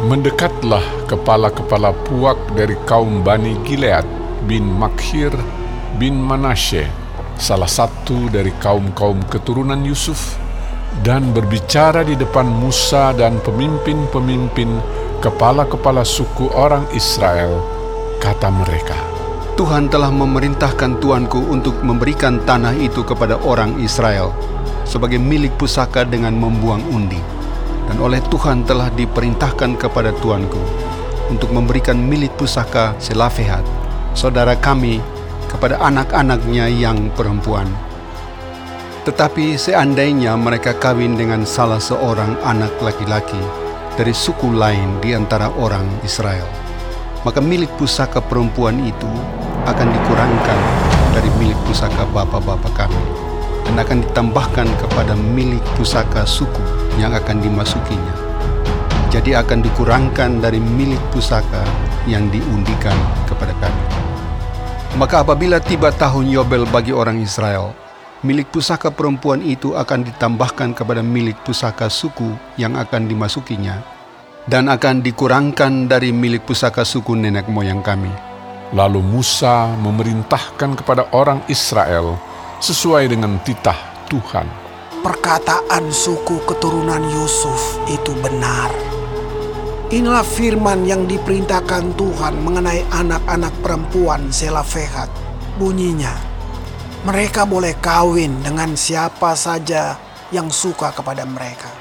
Mendekatlah kepala-kepala puak dari kaum Bani Gilead bin Makhir bin Manasye, salah satu dari kaum-kaum keturunan Yusuf, dan berbicara di depan Musa dan pemimpin-pemimpin kepala-kepala suku orang Israel, kata mereka, Tuhan telah memerintahkan tuanku untuk memberikan tanah itu kepada orang Israel sebagai milik pusaka dengan membuang undi. Dan oleh Tuhan telah diperintahkan kepada tuanku untuk memberikan milik pusaka Selafehat, saudara kami, kepada anak-anaknya yang perempuan. Tetapi seandainya mereka kawin dengan salah seorang anak laki-laki dari suku lain di antara orang Israel, maka milik pusaka perempuan itu akan dikurangkan dari milik pusaka bapak-bapak kami dan akan ditambahkan kepada milik pusaka suku yang akan dimasukinya. Jadi akan dikurangkan dari milik pusaka yang diundikan kepada kami. Maka apabila tiba tahun Yobel bagi orang Israel, milik pusaka perempuan itu akan ditambahkan kepada milik pusaka suku yang akan dimasukinya dan akan dikurangkan dari milik pusaka suku nenek moyang kami. Lalu Musa memerintahkan kepada orang Israel sesuai dengan titah Tuhan. Perkataan suku keturunan Yusuf itu benar. Inilah firman yang diperintahkan Tuhan mengenai anak-anak perempuan Selafehat. Bunyinya, mereka boleh kawin dengan siapa saja yang suka kepada mereka.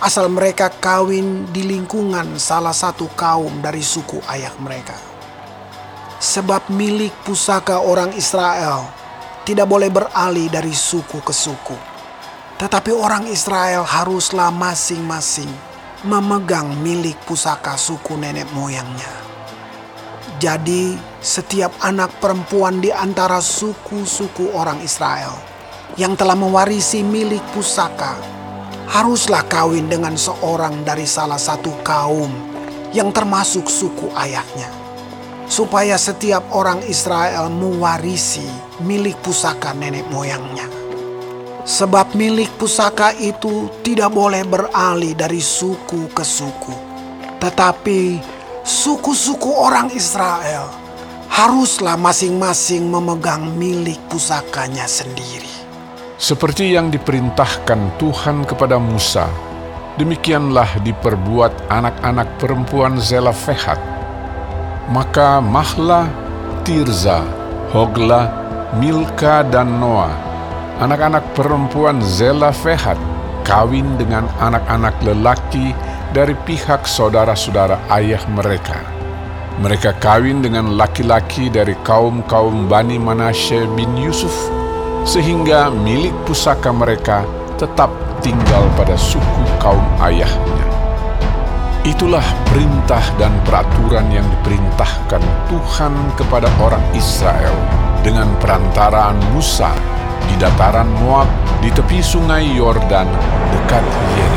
Asal mereka kawin di lingkungan salah satu kaum dari suku ayah mereka. Sebab milik pusaka orang Israel tidak boleh beralih dari suku ke suku. Tetapi orang Israel haruslah masing-masing memegang milik pusaka suku nenek moyangnya. Jadi, setiap anak perempuan di antara suku-suku orang Israel yang telah mewarisi milik pusaka haruslah kawin dengan seorang dari salah satu kaum yang termasuk suku ayahnya, supaya setiap orang Israel mewarisi milik pusaka nenek moyangnya. Sebab milik pusaka itu tidak boleh beralih dari suku ke suku. Tetapi suku-suku orang Israel haruslah masing-masing memegang milik pusakanya sendiri. Seperti yang diperintahkan Tuhan kepada Musa, demikianlah diperbuat anak-anak perempuan Zelafehat. Maka Mahla, Tirza, Hogla, Milka, dan Noah anak-anak perempuan Zelafehat kawin dengan anak-anak lelaki dari pihak saudara-saudara ayah mereka. Mereka kawin dengan laki-laki dari kaum-kaum Bani Manasye bin Yusuf, sehingga milik pusaka mereka tetap tinggal pada suku kaum ayahnya. Itulah perintah dan peraturan yang diperintahkan Tuhan kepada orang Israel dengan perantaraan Musa di dataran Moab di tepi sungai Yordan dekat Yeriko.